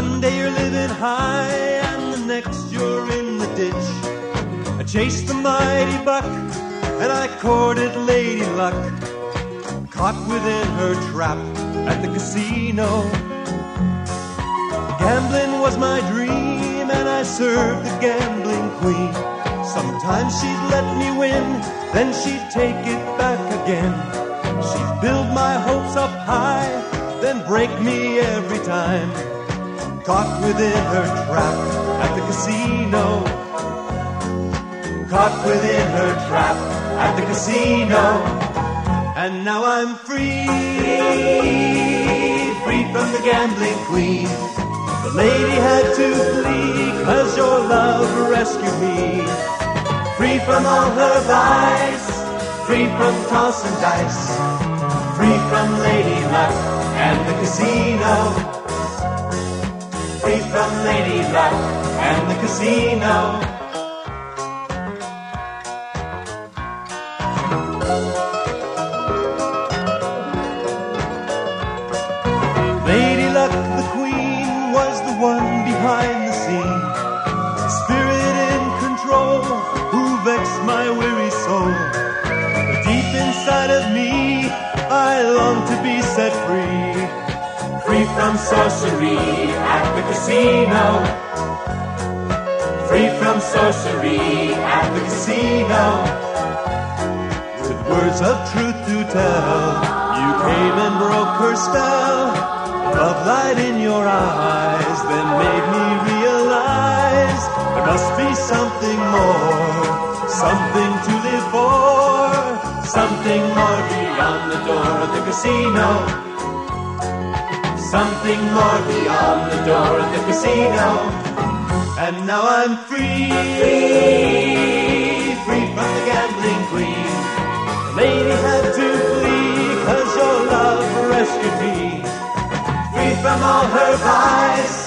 One day you're living high, and the next you're in the ditch. I chased the mighty buck, and I courted Lady Luck. Caught within her trap at the casino. Gambling was my dream, and I served the gambling queen. Sometimes she'd let me win, then she'd take it back again. She'd build my hopes up high, then break me every time. Caught within her trap at the casino. Caught within her trap at the casino. And now I'm free, free from the gambling queen. The lady had to flee, cause your love rescued me. Free from all her vice free from toss and dice, free from Lady Luck and the casino from Lady Luck and the casino. Lady Luck, the queen, was the one behind the scene. Spirit in control, who vexed my weary soul. But deep inside of me, I long to be set free. Free from sorcery at the casino. Free from sorcery at the casino. With words of truth to tell, you came and broke her spell. Love light in your eyes, then made me realize there must be something more, something to live for, something more beyond the door of the casino something more beyond the door of the casino. And now I'm free, free, free from the gambling queen. The lady had to flee, cause your love rescued me. Free from all her vice,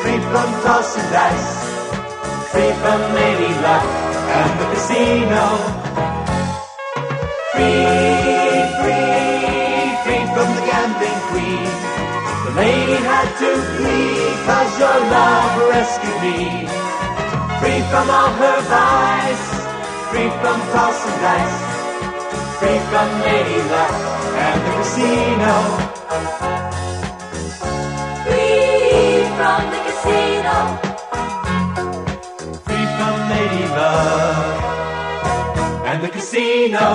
free from toss and dice, free from lady luck and the casino. Free. Lady had to flee cause your love rescued me. Free from all her vice, free from tossing dice, free from lady luck and the casino. Free from the casino. Free from lady love and the casino.